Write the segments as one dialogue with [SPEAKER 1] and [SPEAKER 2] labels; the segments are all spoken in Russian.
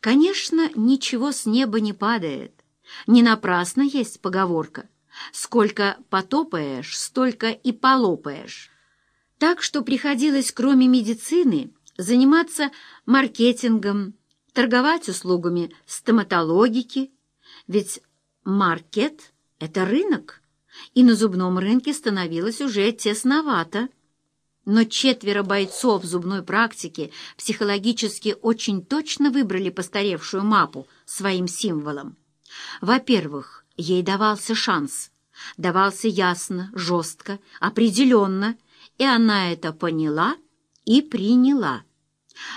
[SPEAKER 1] Конечно, ничего с неба не падает. Не напрасно есть поговорка «Сколько потопаешь, столько и полопаешь». Так что приходилось, кроме медицины, заниматься маркетингом, торговать услугами стоматологики, ведь маркет — это рынок, и на зубном рынке становилось уже тесновато. Но четверо бойцов зубной практики психологически очень точно выбрали постаревшую мапу своим символом. Во-первых, ей давался шанс. Давался ясно, жестко, определенно, и она это поняла и приняла.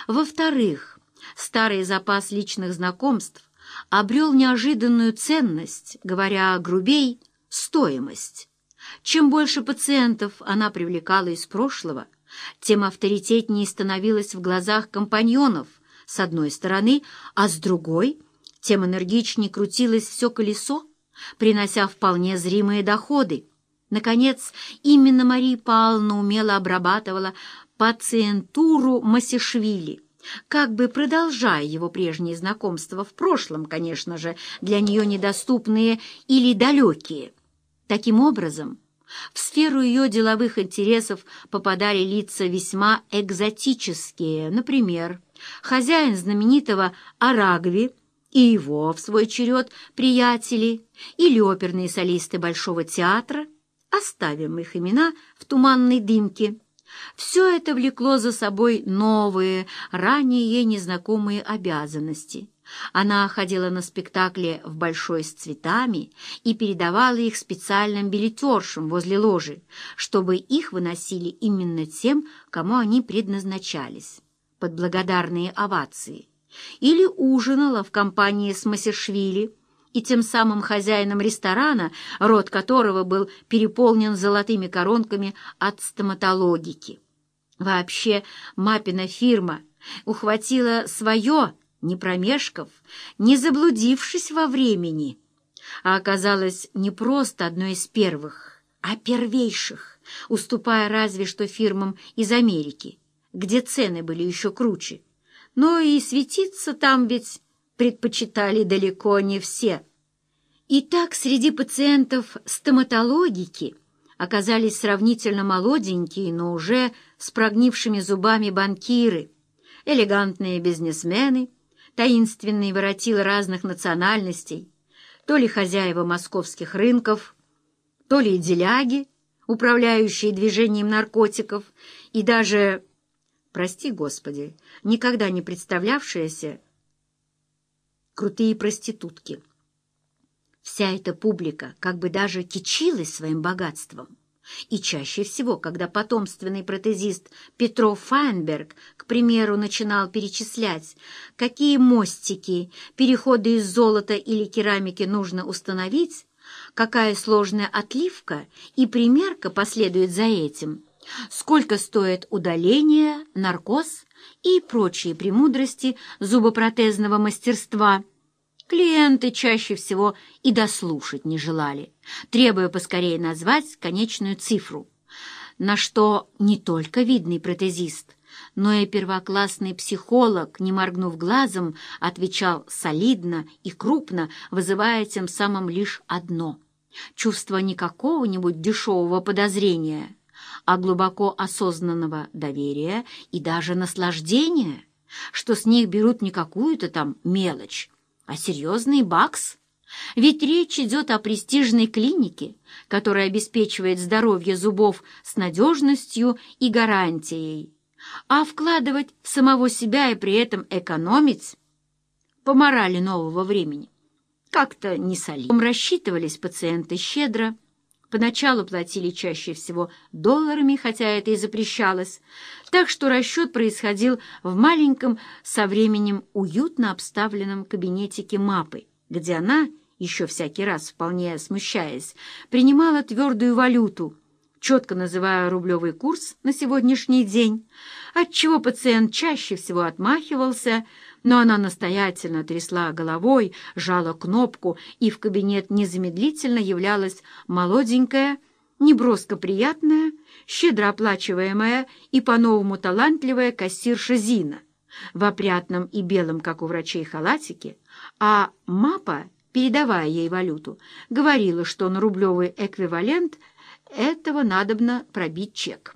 [SPEAKER 1] Во-вторых, старый запас личных знакомств обрел неожиданную ценность, говоря грубей, стоимость. Чем больше пациентов она привлекала из прошлого, тем авторитетнее становилась в глазах компаньонов, с одной стороны, а с другой, тем энергичнее крутилось все колесо, принося вполне зримые доходы. Наконец, именно Мария Павловна умело обрабатывала пациентуру Масишвили, как бы продолжая его прежние знакомства в прошлом, конечно же, для нее недоступные или далекие. Таким образом, в сферу ее деловых интересов попадали лица весьма экзотические, например, хозяин знаменитого Арагви и его, в свой черед, приятели, или оперные солисты Большого театра, оставим их имена в туманной дымке. Все это влекло за собой новые, ранее ей незнакомые обязанности — она ходила на спектакли в Большой с цветами и передавала их специальным билетершам возле ложи, чтобы их выносили именно тем, кому они предназначались, под благодарные овации. Или ужинала в компании с Масершвили и тем самым хозяином ресторана, рот которого был переполнен золотыми коронками от стоматологики. Вообще, Мапина фирма ухватила свое не промешкав, не заблудившись во времени, а оказалась не просто одной из первых, а первейших, уступая разве что фирмам из Америки, где цены были еще круче. Но и светиться там ведь предпочитали далеко не все. И так среди пациентов стоматологики оказались сравнительно молоденькие, но уже с прогнившими зубами банкиры, элегантные бизнесмены — таинственные воротилы разных национальностей, то ли хозяева московских рынков, то ли деляги, управляющие движением наркотиков, и даже, прости господи, никогда не представлявшиеся крутые проститутки. Вся эта публика как бы даже кичилась своим богатством. И чаще всего, когда потомственный протезист Петров Файнберг, к примеру, начинал перечислять, какие мостики, переходы из золота или керамики нужно установить, какая сложная отливка и примерка последует за этим, сколько стоит удаление, наркоз и прочие премудрости зубопротезного мастерства – Клиенты чаще всего и дослушать не желали, требуя поскорее назвать конечную цифру, на что не только видный протезист, но и первоклассный психолог, не моргнув глазом, отвечал солидно и крупно, вызывая тем самым лишь одно — чувство не какого-нибудь дешевого подозрения, а глубоко осознанного доверия и даже наслаждения, что с них берут не какую-то там мелочь, а серьезный бакс. Ведь речь идет о престижной клинике, которая обеспечивает здоровье зубов с надежностью и гарантией. А вкладывать в самого себя и при этом экономить по морали нового времени как-то не солидно. Рассчитывались пациенты щедро, Поначалу платили чаще всего долларами, хотя это и запрещалось, так что расчет происходил в маленьком со временем уютно обставленном кабинетике мапы, где она, еще всякий раз вполне смущаясь, принимала твердую валюту, четко называя рублевый курс на сегодняшний день, отчего пациент чаще всего отмахивался, но она настоятельно трясла головой, жала кнопку, и в кабинет незамедлительно являлась молоденькая, неброско приятная, щедро оплачиваемая и по-новому талантливая кассирша Зина, в опрятном и белом, как у врачей, халатике, а мапа, передавая ей валюту, говорила, что на рублевый эквивалент этого надобно пробить чек.